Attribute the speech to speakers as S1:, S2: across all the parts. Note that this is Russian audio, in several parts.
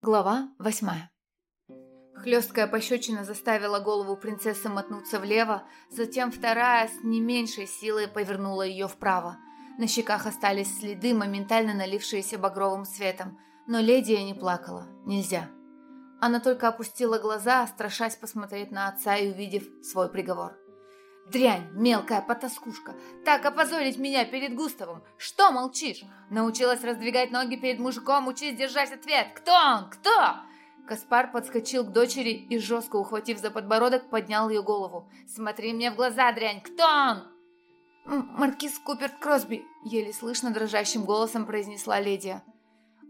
S1: Глава восьмая. Хлесткая пощечина заставила голову принцессы мотнуться влево, затем вторая с не меньшей силой повернула ее вправо. На щеках остались следы, моментально налившиеся багровым светом, но леди не плакала. Нельзя. Она только опустила глаза, страшась посмотреть на отца и увидев свой приговор. Дрянь, мелкая потаскушка. Так опозорить меня перед Густавом. Что молчишь? Научилась раздвигать ноги перед мужиком, учись держать ответ. Кто он? Кто? Каспар подскочил к дочери и, жестко ухватив за подбородок, поднял ее голову. «Смотри мне в глаза, дрянь! Кто он?» «Маркиз Куперт Кросби», — еле слышно дрожащим голосом произнесла леди.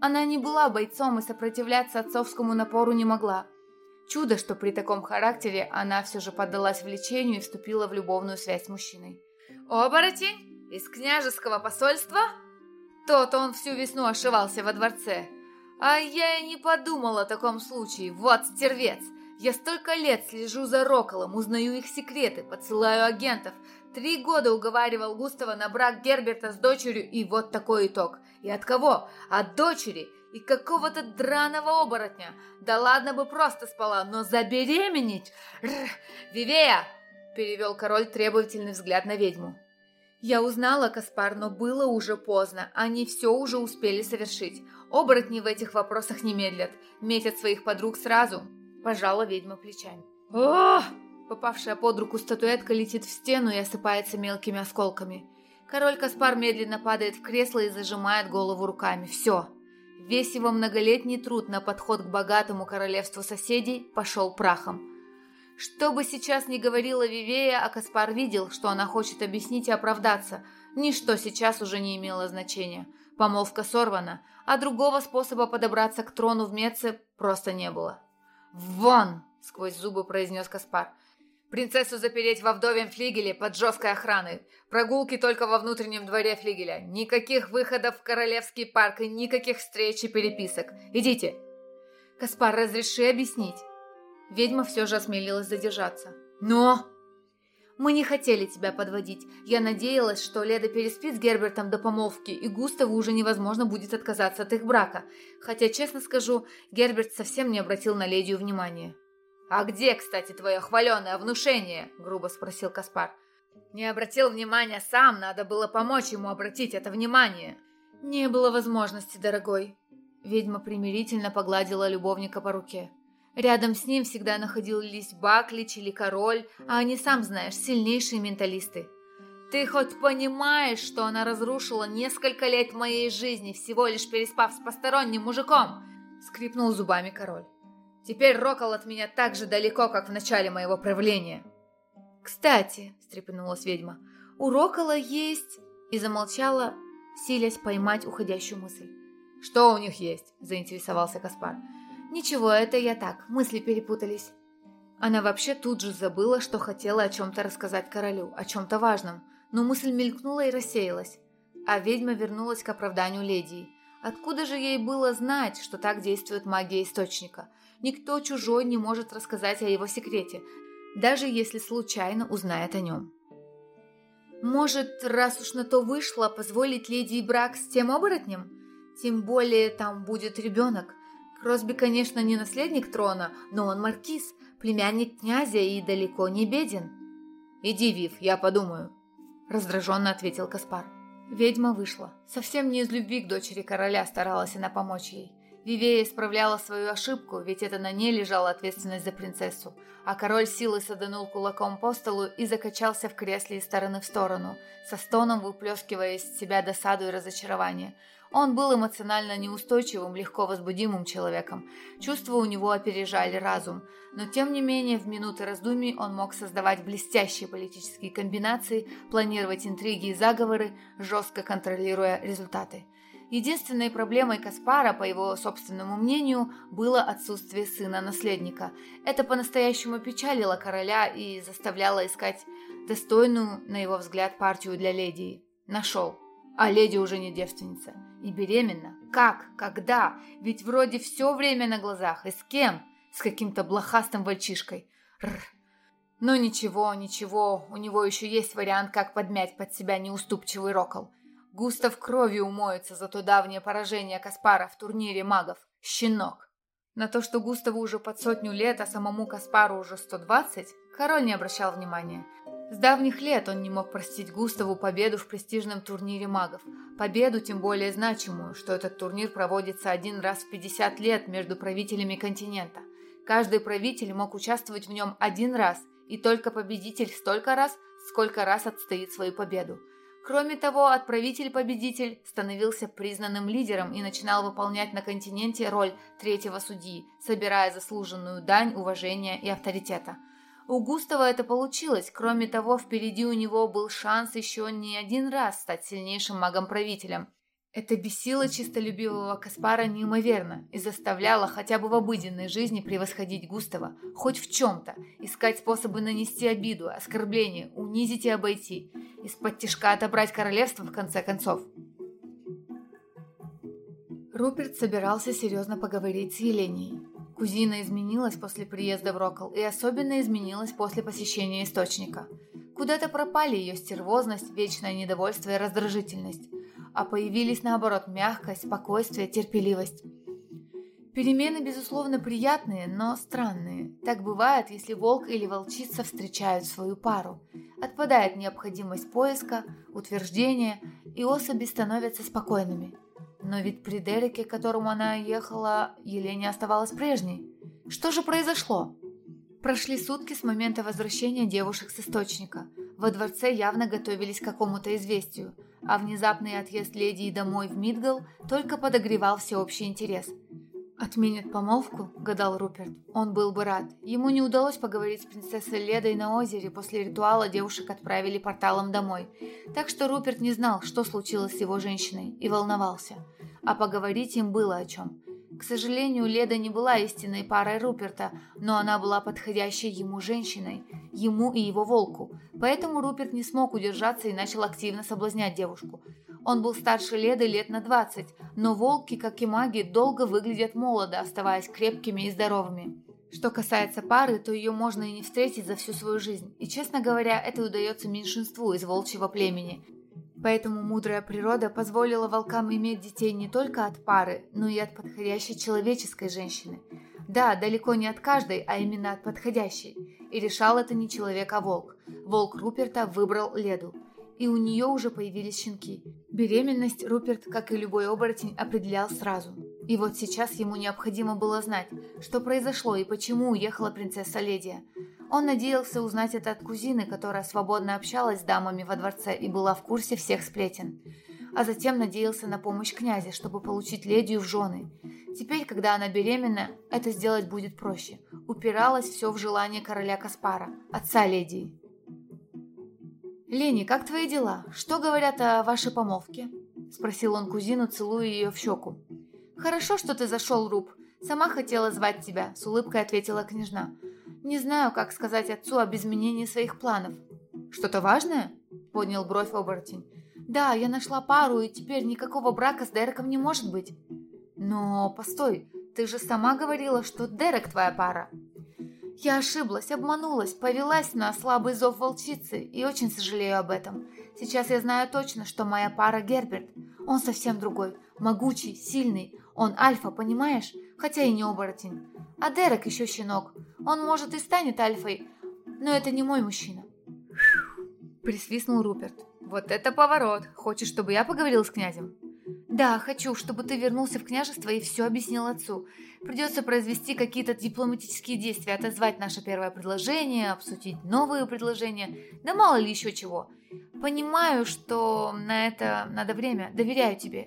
S1: Она не была бойцом и сопротивляться отцовскому напору не могла. Чудо, что при таком характере она все же поддалась влечению и вступила в любовную связь с мужчиной. «Оборотень? Из княжеского посольства?» Тот он всю весну ошивался во дворце. А я и не подумал о таком случае. Вот стервец! Я столько лет слежу за Роколом, узнаю их секреты, подсылаю агентов. Три года уговаривал Густава на брак Герберта с дочерью, и вот такой итог. И от кого? От дочери и какого-то драного оборотня. Да ладно бы просто спала, но забеременеть... Рр, Вивея!» – перевел король требовательный взгляд на ведьму. Я узнала Каспар, но было уже поздно. Они все уже успели совершить. Оборотни в этих вопросах не медлят. Метят своих подруг сразу. Пожала ведьма плечами. Ох! Попавшая под руку статуэтка летит в стену и осыпается мелкими осколками. Король Каспар медленно падает в кресло и зажимает голову руками. Все. Весь его многолетний труд на подход к богатому королевству соседей пошел прахом. Что бы сейчас ни говорила Вивея, а Каспар видел, что она хочет объяснить и оправдаться. Ничто сейчас уже не имело значения. Помолвка сорвана, а другого способа подобраться к трону в Меце просто не было. «Вон!» — сквозь зубы произнес Каспар. Принцессу запереть во вдовьем флигеле под жесткой охраной. Прогулки только во внутреннем дворе флигеля. Никаких выходов в королевский парк и никаких встреч и переписок. Идите. Каспар, разреши объяснить. Ведьма все же осмелилась задержаться. Но... Мы не хотели тебя подводить. Я надеялась, что Леда переспит с Гербертом до помолвки, и Густаву уже невозможно будет отказаться от их брака. Хотя, честно скажу, Герберт совсем не обратил на ледию внимания. «А где, кстати, твое хваленое внушение?» – грубо спросил Каспар. «Не обратил внимания сам, надо было помочь ему обратить это внимание». «Не было возможности, дорогой». Ведьма примирительно погладила любовника по руке. Рядом с ним всегда находились Баклич или Король, а они, сам знаешь, сильнейшие менталисты. «Ты хоть понимаешь, что она разрушила несколько лет моей жизни, всего лишь переспав с посторонним мужиком?» — скрипнул зубами король. Теперь Рокол от меня так же далеко, как в начале моего правления. «Кстати», — встрепенулась ведьма, — «у Рокола есть...» И замолчала, силясь поймать уходящую мысль. «Что у них есть?» — заинтересовался Каспар. «Ничего, это я так, мысли перепутались». Она вообще тут же забыла, что хотела о чем-то рассказать королю, о чем-то важном, но мысль мелькнула и рассеялась. А ведьма вернулась к оправданию леди. Откуда же ей было знать, что так действует магия Источника? Никто чужой не может рассказать о его секрете, даже если случайно узнает о нем. Может, раз уж на то вышло, позволить леди брак с тем оборотнем? Тем более там будет ребенок. Кросби, конечно, не наследник трона, но он маркиз, племянник князя и далеко не беден. «Иди, Вив, я подумаю», — раздраженно ответил Каспар. Ведьма вышла. Совсем не из любви к дочери короля старалась она помочь ей. Вивея исправляла свою ошибку, ведь это на ней лежала ответственность за принцессу, а король силой саданул кулаком по столу и закачался в кресле из стороны в сторону, со стоном выплескивая из себя досаду и разочарование. Он был эмоционально неустойчивым, легко возбудимым человеком. Чувства у него опережали разум, но тем не менее в минуты раздумий он мог создавать блестящие политические комбинации, планировать интриги и заговоры, жестко контролируя результаты. Единственной проблемой Каспара, по его собственному мнению, было отсутствие сына-наследника. Это по-настоящему печалило короля и заставляло искать достойную, на его взгляд, партию для леди. Нашел. А леди уже не девственница. И беременна. Как? Когда? Ведь вроде все время на глазах. И с кем? С каким-то блохастым мальчишкой. Рр. Но ничего, ничего, у него еще есть вариант, как подмять под себя неуступчивый рокол. Густав кровью умоется за то давнее поражение Каспара в турнире магов. Щенок. На то, что Густаву уже под сотню лет, а самому Каспару уже 120, король не обращал внимания. С давних лет он не мог простить Густаву победу в престижном турнире магов. Победу тем более значимую, что этот турнир проводится один раз в 50 лет между правителями континента. Каждый правитель мог участвовать в нем один раз, и только победитель столько раз, сколько раз отстоит свою победу. Кроме того, отправитель-победитель становился признанным лидером и начинал выполнять на континенте роль третьего судьи, собирая заслуженную дань уважения и авторитета. У Густава это получилось, кроме того, впереди у него был шанс еще не один раз стать сильнейшим магом-правителем – это бесило чистолюбивого Каспара неимоверно и заставляло хотя бы в обыденной жизни превосходить Густава, хоть в чем-то, искать способы нанести обиду, оскорбление, унизить и обойти, из-под тяжка отобрать королевство в конце концов. Руперт собирался серьезно поговорить с Еленей. Кузина изменилась после приезда в Рокол и особенно изменилась после посещения Источника. Куда-то пропали ее стервозность, вечное недовольство и раздражительность а появились наоборот мягкость, спокойствие, терпеливость. Перемены, безусловно, приятные, но странные. Так бывает, если волк или волчица встречают свою пару. Отпадает необходимость поиска, утверждения, и особи становятся спокойными. Но ведь при Дереке, к которому она ехала, Елене оставалась прежней. Что же произошло? Прошли сутки с момента возвращения девушек с источника. Во дворце явно готовились к какому-то известию – а внезапный отъезд леди домой в Мидгал только подогревал всеобщий интерес. «Отменят помолвку?» – гадал Руперт. Он был бы рад. Ему не удалось поговорить с принцессой Ледой на озере. После ритуала девушек отправили порталом домой. Так что Руперт не знал, что случилось с его женщиной, и волновался. А поговорить им было о чем. К сожалению, Леда не была истинной парой Руперта, но она была подходящей ему женщиной, ему и его волку. Поэтому Руперт не смог удержаться и начал активно соблазнять девушку. Он был старше Леды лет на 20, но волки, как и маги, долго выглядят молодо, оставаясь крепкими и здоровыми. Что касается пары, то ее можно и не встретить за всю свою жизнь. И, честно говоря, это удается меньшинству из волчьего племени. Поэтому мудрая природа позволила волкам иметь детей не только от пары, но и от подходящей человеческой женщины. Да, далеко не от каждой, а именно от подходящей. И решал это не человек, а волк. Волк Руперта выбрал Леду. И у нее уже появились щенки. Беременность Руперт, как и любой оборотень, определял сразу. И вот сейчас ему необходимо было знать, что произошло и почему уехала принцесса Ледия. Он надеялся узнать это от кузины, которая свободно общалась с дамами во дворце и была в курсе всех сплетен. А затем надеялся на помощь князя, чтобы получить ледию в жены. Теперь, когда она беременна, это сделать будет проще. Упиралось все в желание короля Каспара, отца ледии. «Лени, как твои дела? Что говорят о вашей помолвке?» Спросил он кузину, целуя ее в щеку. «Хорошо, что ты зашел, Руб. Сама хотела звать тебя», — с улыбкой ответила княжна. Не знаю, как сказать отцу об изменении своих планов. Что-то важное? Поднял бровь оборотень. Да, я нашла пару, и теперь никакого брака с Дереком не может быть. Но, постой, ты же сама говорила, что Дерек твоя пара. Я ошиблась, обманулась, повелась на слабый зов волчицы и очень сожалею об этом. Сейчас я знаю точно, что моя пара Герберт. Он совсем другой, могучий, сильный. Он альфа, понимаешь? Хотя и не оборотень. А Дерек еще щенок. Он, может, и станет альфой, но это не мой мужчина. Присвистнул Руперт. Вот это поворот. Хочешь, чтобы я поговорил с князем? Да, хочу, чтобы ты вернулся в княжество и все объяснил отцу. Придется произвести какие-то дипломатические действия, отозвать наше первое предложение, обсудить новые предложения, да мало ли еще чего. Понимаю, что на это надо время, доверяю тебе.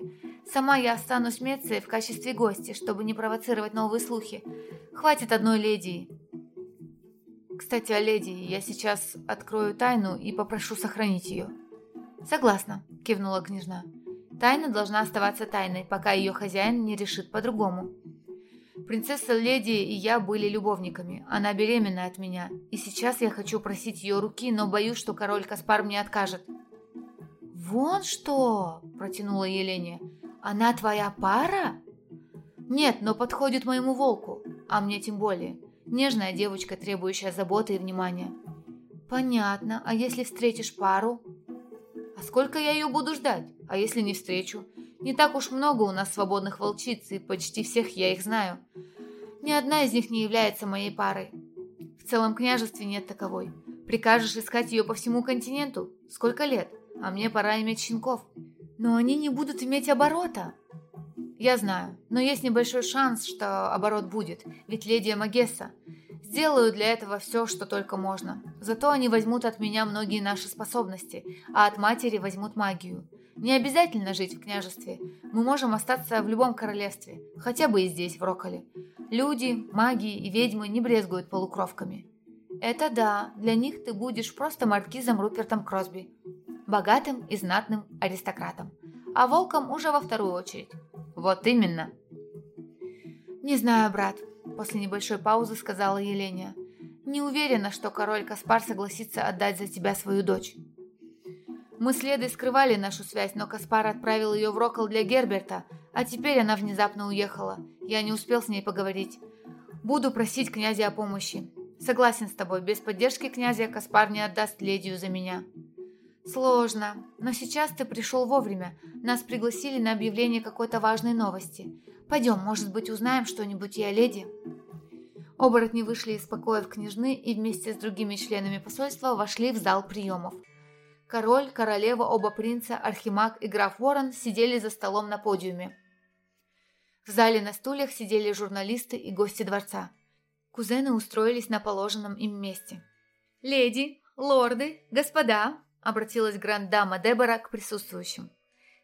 S1: Сама я останусь в Меции в качестве гостя, чтобы не провоцировать новые слухи. Хватит одной леди. Кстати, о леди, я сейчас открою тайну и попрошу сохранить ее. Согласна, кивнула княжна. Тайна должна оставаться тайной, пока ее хозяин не решит по-другому. Принцесса Леди и я были любовниками. Она беременна от меня. И сейчас я хочу просить ее руки, но боюсь, что король Каспар мне откажет. «Вон что!» – протянула Елене. «Она твоя пара?» «Нет, но подходит моему волку, а мне тем более. Нежная девочка, требующая заботы и внимания». «Понятно. А если встретишь пару?» «А сколько я ее буду ждать? А если не встречу? Не так уж много у нас свободных волчиц, и почти всех я их знаю. Ни одна из них не является моей парой. В целом княжестве нет таковой. Прикажешь искать ее по всему континенту? Сколько лет? А мне пора иметь щенков. Но они не будут иметь оборота. Я знаю, но есть небольшой шанс, что оборот будет, ведь леди Магесса. Сделаю для этого все, что только можно. Зато они возьмут от меня многие наши способности, а от матери возьмут магию. Не обязательно жить в княжестве. Мы можем остаться в любом королевстве, хотя бы и здесь, в Роколе. Люди, маги и ведьмы не брезгуют полукровками. Это да, для них ты будешь просто маркизом Рупертом Кросби. Богатым и знатным аристократом. А волком уже во вторую очередь. Вот именно. Не знаю, брат, после небольшой паузы сказала Еления. Не уверена, что король Каспар согласится отдать за тебя свою дочь. Мы с Ледой скрывали нашу связь, но Каспар отправил ее в Рокол для Герберта, а теперь она внезапно уехала. Я не успел с ней поговорить. Буду просить князя о помощи. Согласен с тобой, без поддержки князя Каспар не отдаст ледию за меня. Сложно, но сейчас ты пришел вовремя. Нас пригласили на объявление какой-то важной новости. Пойдем, может быть, узнаем что-нибудь и о леди. Оборотни вышли из покоев княжны и вместе с другими членами посольства вошли в зал приемов. Король, королева, оба принца, архимаг и граф Ворон сидели за столом на подиуме. В зале на стульях сидели журналисты и гости дворца. Кузены устроились на положенном им месте. «Леди, лорды, господа!» – обратилась гранд-дама Дебора к присутствующим.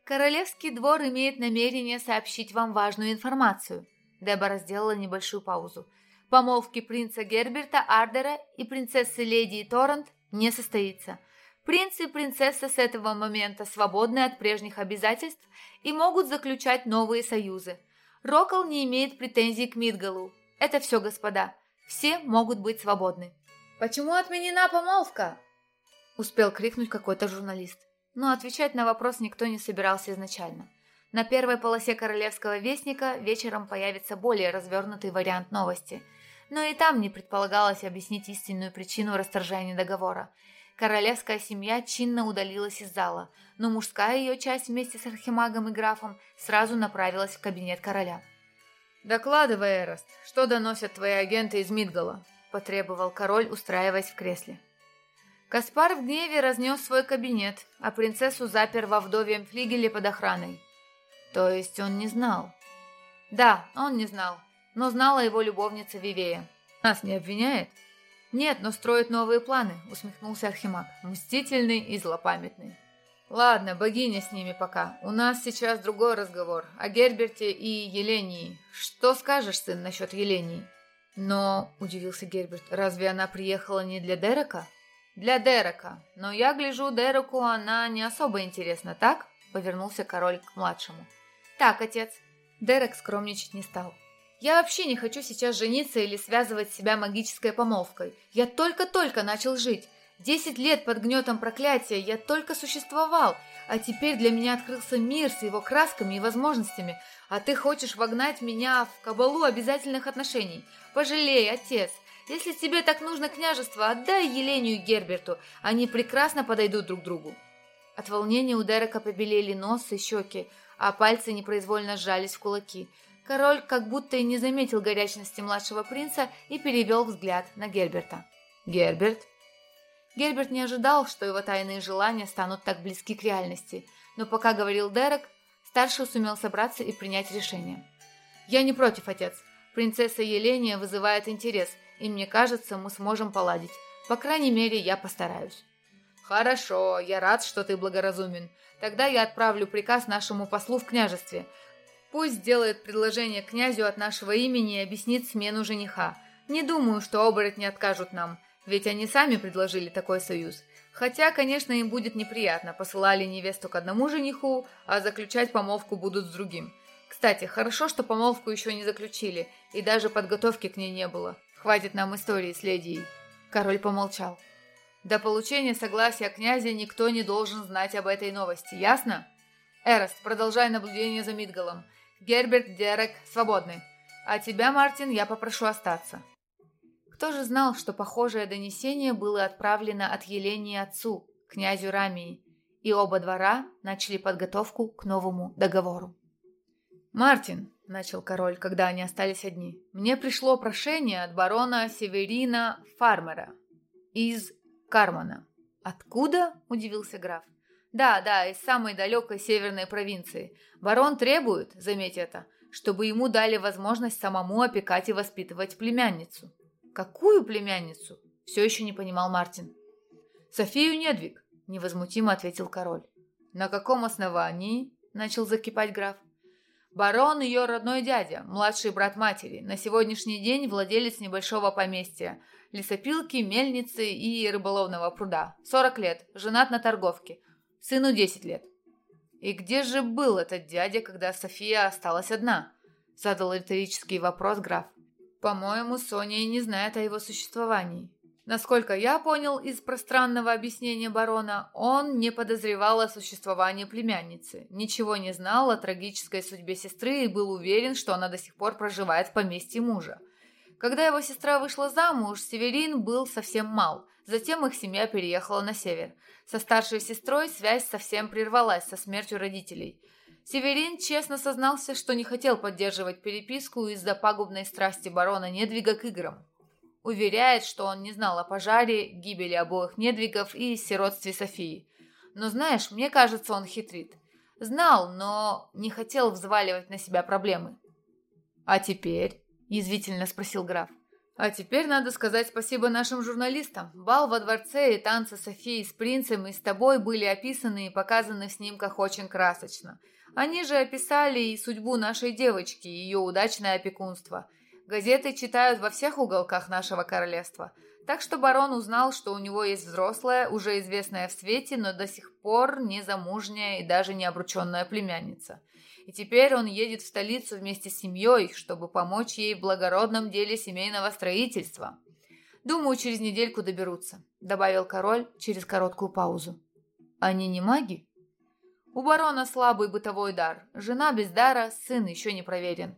S1: «Королевский двор имеет намерение сообщить вам важную информацию». Дебора сделала небольшую паузу. «Помолвки принца Герберта Ардера и принцессы Леди Торрент не состоится. Принц и принцесса с этого момента свободны от прежних обязательств и могут заключать новые союзы. Рокол не имеет претензий к Мидгалу. Это все, господа. Все могут быть свободны. «Почему отменена помолвка?» Успел крикнуть какой-то журналист. Но отвечать на вопрос никто не собирался изначально. На первой полосе Королевского Вестника вечером появится более развернутый вариант новости. Но и там не предполагалось объяснить истинную причину расторжения договора – Королевская семья чинно удалилась из зала, но мужская ее часть вместе с архимагом и графом сразу направилась в кабинет короля.
S2: «Докладывай, Эрост, что доносят твои агенты из Мидгала?» – потребовал король, устраиваясь в кресле.
S1: Каспар в гневе разнес свой кабинет, а принцессу запер во вдовьем флигеле под охраной. То есть он не знал? Да, он не знал, но знала его любовница Вивея.
S2: Нас не обвиняет?
S1: «Нет, но строит новые планы», — усмехнулся Архимаг. «Мстительный и злопамятный».
S2: «Ладно, богиня с ними пока. У нас сейчас другой разговор. О Герберте и Елении. Что скажешь, сын, насчет Елении?»
S1: «Но», — удивился Герберт, — «разве она приехала не для Дерека?»
S2: «Для Дерека. Но я гляжу, Дереку она не особо интересна, так?» — повернулся король к младшему.
S1: «Так, отец». Дерек скромничать не стал. Я вообще не хочу сейчас жениться или связывать себя магической помолвкой. Я только-только начал жить. Десять лет под гнетом проклятия я только существовал, а теперь для меня открылся мир с его красками и возможностями, а ты хочешь вогнать меня в кабалу обязательных отношений. Пожалей, отец. Если тебе так нужно княжество, отдай Еленю и Герберту, они прекрасно подойдут друг другу. От волнения у Дерека побелели нос и щеки, а пальцы непроизвольно сжались в кулаки – Король как будто и не заметил горячности младшего принца и перевел взгляд на Герберта.
S2: «Герберт?»
S1: Герберт не ожидал, что его тайные желания станут так близки к реальности, но пока говорил Дерек, старший сумел собраться и принять решение. «Я не против, отец. Принцесса Еления вызывает интерес, и мне кажется, мы сможем поладить. По крайней мере, я постараюсь».
S2: «Хорошо, я рад, что ты благоразумен. Тогда я отправлю приказ нашему послу в княжестве. Пусть сделает предложение князю от нашего имени и объяснит смену жениха. Не думаю, что оборотни откажут нам, ведь они сами предложили такой союз. Хотя, конечно, им будет неприятно, посылали невесту к одному жениху, а заключать помолвку будут с другим. Кстати, хорошо, что помолвку еще не заключили, и даже подготовки к ней не было. Хватит нам истории с ледией. Король помолчал. До получения согласия князя никто не должен знать об этой новости, ясно? Эрост, продолжай наблюдение за Мидгалом. Герберт, Дерек свободны. А тебя, Мартин, я попрошу остаться.
S1: Кто же знал, что похожее донесение было отправлено от Елении отцу, князю Рамии, и оба двора начали подготовку к новому договору.
S2: «Мартин, начал король, когда они остались одни. «Мне пришло прошение от барона Северина Фармера из Кармана». «Откуда?» – удивился граф. «Да, да, из самой далекой северной провинции. Барон требует, заметь это, чтобы ему дали возможность самому опекать и воспитывать племянницу». «Какую племянницу?» – все еще не понимал Мартин. «Софию Недвиг», – невозмутимо ответил король. «На каком основании?» – начал закипать граф. Барон ее родной дядя, младший брат матери, на сегодняшний день владелец небольшого поместья, лесопилки, мельницы и рыболовного пруда. 40 лет, женат на торговке, сыну 10 лет. И где же был этот дядя, когда София осталась одна? Задал риторический вопрос граф. По-моему, Соня и не знает о его существовании. Насколько я понял из пространного объяснения барона, он не подозревал о существовании племянницы, ничего не знал о трагической судьбе сестры и был уверен, что она до сих пор проживает в поместье мужа. Когда его сестра вышла замуж, Северин был совсем мал. Затем их семья переехала на север. Со старшей сестрой связь совсем прервалась со смертью родителей. Северин честно сознался, что не хотел поддерживать переписку из-за пагубной страсти барона Недвига к играм. Уверяет, что он не знал о пожаре, гибели обоих недвигов и сиротстве Софии. Но знаешь, мне кажется, он хитрит. Знал, но не хотел взваливать на себя проблемы. «А теперь?» – язвительно спросил граф. «А теперь надо сказать спасибо нашим журналистам. Бал во дворце и танцы Софии с принцем и с тобой были описаны и показаны в снимках очень красочно. Они же описали и судьбу нашей девочки, и ее удачное опекунство – Газеты читают во всех уголках нашего королевства, так что барон узнал, что у него есть взрослая, уже известная в свете, но до сих пор не замужняя и даже не обрученная племянница. И теперь он едет в столицу вместе с семьей, чтобы помочь ей в благородном деле семейного строительства. Думаю, через недельку доберутся», — добавил король через короткую паузу. «Они не маги?» «У барона слабый бытовой дар. Жена без дара, сын еще не проверен.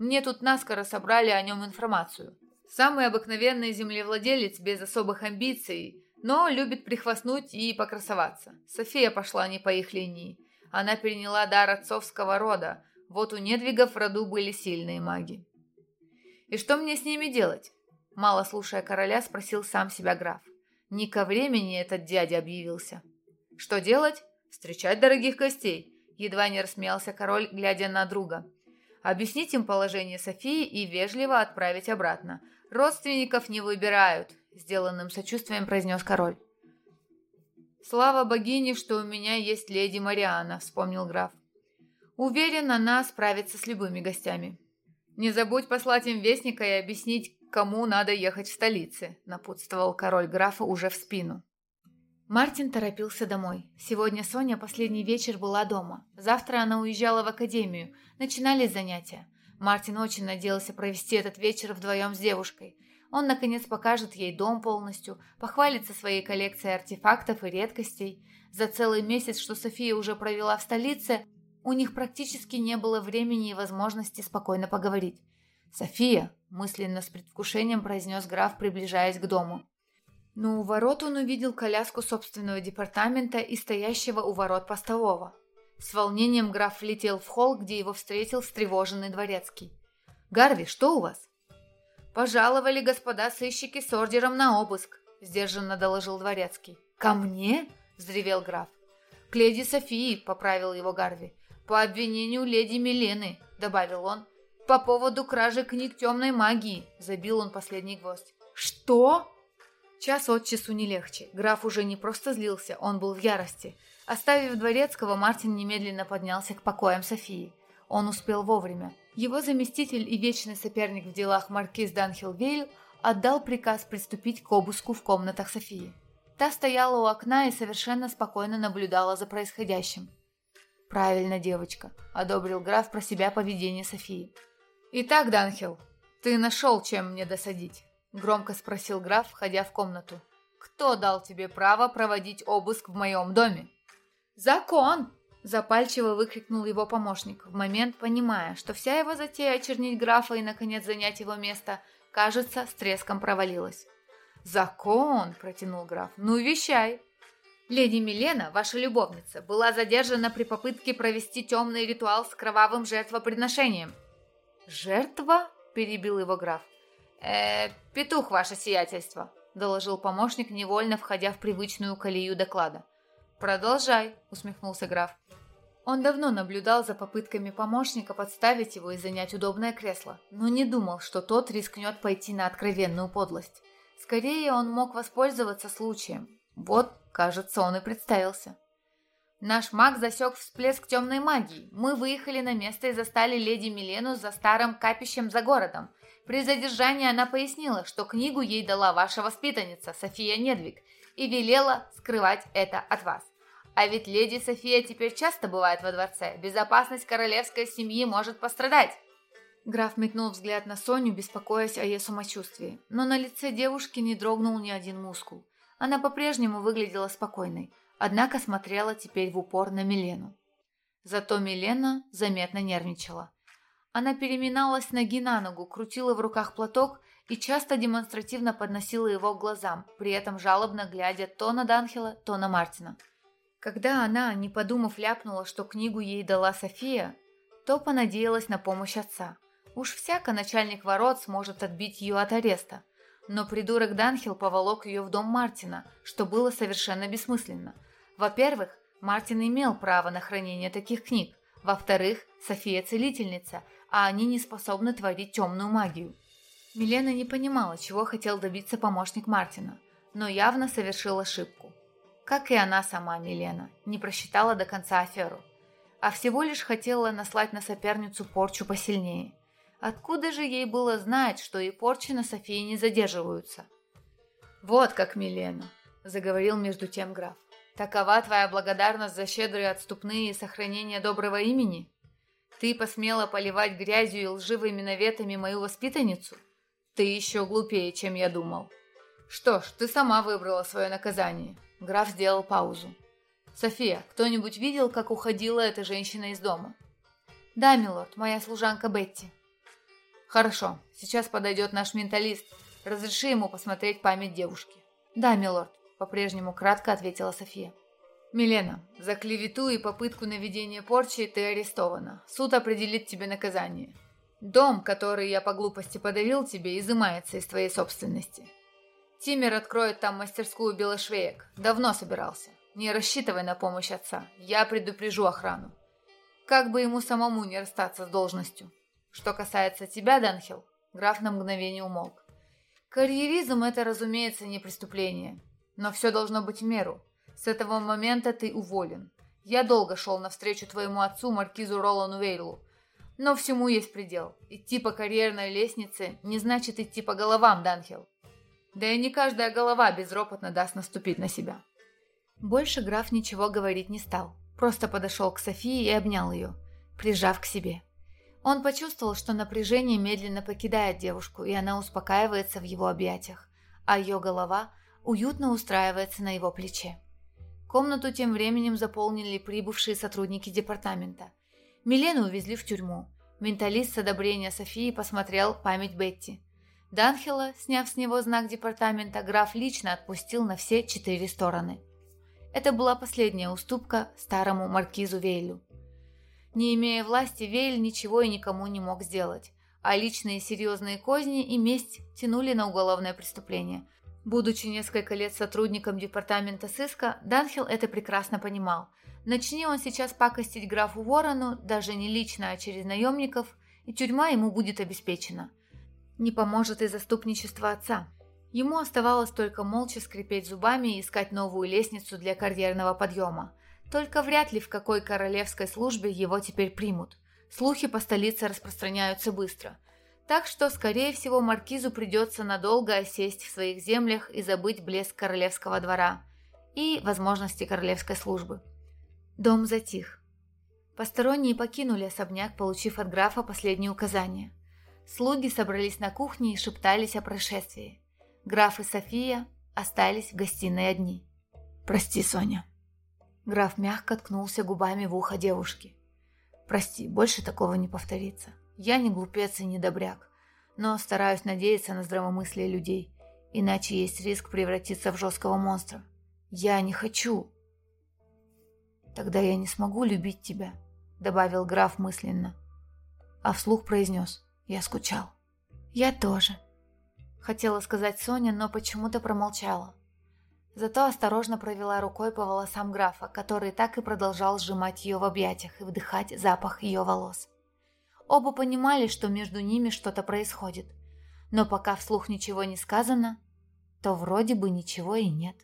S2: Мне тут наскоро собрали о нем информацию. Самый обыкновенный землевладелец без особых амбиций, но любит прихвастнуть и покрасоваться. София пошла не по их линии. Она переняла дар отцовского рода. Вот у недвигов в роду были сильные маги. «И что мне с ними делать?» Мало слушая короля, спросил сам себя граф. Не ко времени этот дядя объявился. «Что делать? Встречать дорогих гостей!» Едва не рассмеялся король, глядя на друга объяснить им положение Софии и вежливо отправить обратно. Родственников не выбирают, сделанным сочувствием произнес король. «Слава богине, что у меня есть леди Мариана», — вспомнил граф. «Уверен, она справится с любыми гостями. Не забудь послать им вестника и объяснить, кому надо ехать в столице», — напутствовал король графа уже в спину. Мартин торопился домой. Сегодня Соня последний вечер была дома. Завтра она уезжала в академию. Начинались занятия. Мартин очень надеялся провести этот вечер вдвоем с девушкой. Он, наконец, покажет ей дом полностью, похвалится своей коллекцией артефактов и редкостей. За целый месяц, что София уже провела в столице, у них практически не было времени и возможности спокойно поговорить. «София!» – мысленно с предвкушением произнес граф, приближаясь к дому. Но у ворот он увидел коляску собственного департамента и стоящего у ворот постового. С волнением граф влетел в холл, где его встретил встревоженный дворецкий. «Гарви, что у вас?» «Пожаловали господа сыщики с ордером на обыск», – сдержанно доложил дворецкий. «Ко мне?» – взревел граф. «К леди Софии», – поправил его Гарви. «По обвинению леди Милены», – добавил он. «По поводу кражи книг темной магии», – забил он последний гвоздь. «Что?» Час от часу не легче. Граф уже не просто злился, он был в ярости. Оставив дворецкого, Мартин немедленно поднялся к покоям Софии. Он успел вовремя. Его заместитель и вечный соперник в делах маркиз Данхилвейл отдал приказ приступить к обыску в комнатах Софии. Та стояла у окна и совершенно спокойно наблюдала за происходящим. «Правильно, девочка», – одобрил граф про себя поведение Софии. «Итак, Данхил, ты нашел, чем мне досадить?» — громко спросил граф, входя в комнату. «Кто дал тебе право проводить обыск в моем доме?» «Закон!» — запальчиво выкрикнул его помощник, в момент понимая, что вся его затея очернить графа и, наконец, занять его место, кажется, с треском провалилась. «Закон!» — протянул граф. «Ну, вещай!» Леди Милена, ваша любовница, была задержана при попытке провести темный ритуал с кровавым жертвоприношением.
S1: «Жертва?» – перебил его граф.
S2: «Э, петух, ваше сиятельство», – доложил помощник, невольно входя в привычную колею доклада.
S1: «Продолжай», – усмехнулся граф. Он давно наблюдал за попытками помощника подставить его и занять удобное кресло, но не думал, что тот рискнет пойти на откровенную подлость. Скорее, он мог воспользоваться случаем. Вот, кажется, он и представился. Наш маг засек всплеск темной магии. Мы выехали на место и застали леди Милену за старым капищем за городом. При задержании она пояснила, что книгу ей дала ваша воспитанница София Недвиг и велела скрывать это от вас. А ведь леди София теперь часто бывает во дворце. Безопасность королевской семьи может пострадать. Граф метнул взгляд на Соню, беспокоясь о ее самочувствии. Но на лице девушки не дрогнул ни один мускул. Она по-прежнему выглядела спокойной однако смотрела теперь в упор на Милену. Зато Милена заметно нервничала. Она переминалась ноги на ногу, крутила в руках платок и часто демонстративно подносила его к глазам, при этом жалобно глядя то на Данхела, то на Мартина. Когда она, не подумав, ляпнула, что книгу ей дала София, то понадеялась на помощь отца. Уж всяко начальник ворот сможет отбить ее от ареста. Но придурок Данхил поволок ее в дом Мартина, что было совершенно бессмысленно – во-первых, Мартин имел право на хранение таких книг. Во-вторых, София целительница, а они не способны творить темную магию. Милена не понимала, чего хотел добиться помощник Мартина, но явно совершил ошибку. Как и она сама, Милена, не просчитала до конца аферу, а всего лишь хотела наслать на соперницу порчу посильнее. Откуда же ей было знать, что и порчи на Софии не задерживаются? «Вот как, Милена», – заговорил между тем граф. Такова твоя благодарность за щедрые отступные и сохранение доброго имени? Ты посмела поливать грязью и лживыми наветами мою воспитанницу? Ты еще глупее, чем я думал. Что ж, ты сама выбрала свое наказание. Граф сделал паузу. София, кто-нибудь видел, как уходила эта женщина из дома? Да, милорд, моя служанка Бетти.
S2: Хорошо, сейчас подойдет наш менталист. Разреши ему посмотреть память девушки.
S1: Да, милорд. По-прежнему кратко ответила София.
S2: «Милена, за клевету и попытку наведения порчи ты арестована. Суд определит тебе наказание. Дом, который я по глупости подарил тебе, изымается из твоей собственности. Тимер откроет там мастерскую белошвеек. Давно собирался. Не рассчитывай на помощь отца. Я предупрежу охрану. Как бы ему самому не расстаться с должностью. Что касается тебя, Данхил, граф на мгновение умолк. Карьеризм – это, разумеется, не преступление. Но все должно быть в меру. С этого момента ты уволен. Я долго шел навстречу твоему отцу, маркизу Ролану Вейлу. Но всему есть предел. Идти по карьерной лестнице не значит идти по головам, Данхел. Да и не каждая голова безропотно даст наступить на себя.
S1: Больше граф ничего говорить не стал. Просто подошел к Софии и обнял ее, прижав к себе. Он почувствовал, что напряжение медленно покидает девушку, и она успокаивается в его объятиях, а ее голова уютно устраивается на его плече. Комнату тем временем заполнили прибывшие сотрудники департамента. Милену увезли в тюрьму. Менталист с одобрения Софии посмотрел память Бетти. Данхела, сняв с него знак департамента, граф лично отпустил на все четыре стороны. Это была последняя уступка старому маркизу Вейлю. Не имея власти, Вейль ничего и никому не мог сделать, а личные серьезные козни и месть тянули на уголовное преступление – Будучи несколько лет сотрудником департамента сыска, Данхил это прекрасно понимал. Начни он сейчас пакостить графу Ворону, даже не лично, а через наемников, и тюрьма ему будет обеспечена. Не поможет и заступничество отца. Ему оставалось только молча скрипеть зубами и искать новую лестницу для карьерного подъема. Только вряд ли в какой королевской службе его теперь примут. Слухи по столице распространяются быстро – так что, скорее всего, маркизу придется надолго осесть в своих землях и забыть блеск королевского двора и возможности королевской службы. Дом затих. Посторонние покинули особняк, получив от графа последние указания. Слуги собрались на кухне и шептались о происшествии. Граф и София остались в гостиной одни. «Прости, Соня». Граф мягко ткнулся губами в ухо девушки. «Прости, больше такого не повторится. Я не глупец и не добряк, но стараюсь надеяться на здравомыслие людей, иначе есть риск превратиться в жесткого монстра. Я не хочу. Тогда я не смогу любить тебя, добавил граф мысленно, а вслух произнес. Я скучал. Я тоже. Хотела сказать Соня, но почему-то промолчала. Зато осторожно провела рукой по волосам графа, который так и продолжал сжимать ее в объятиях и вдыхать запах ее волос. Оба понимали, что между ними что-то происходит, но пока вслух ничего не сказано, то вроде бы ничего и нет.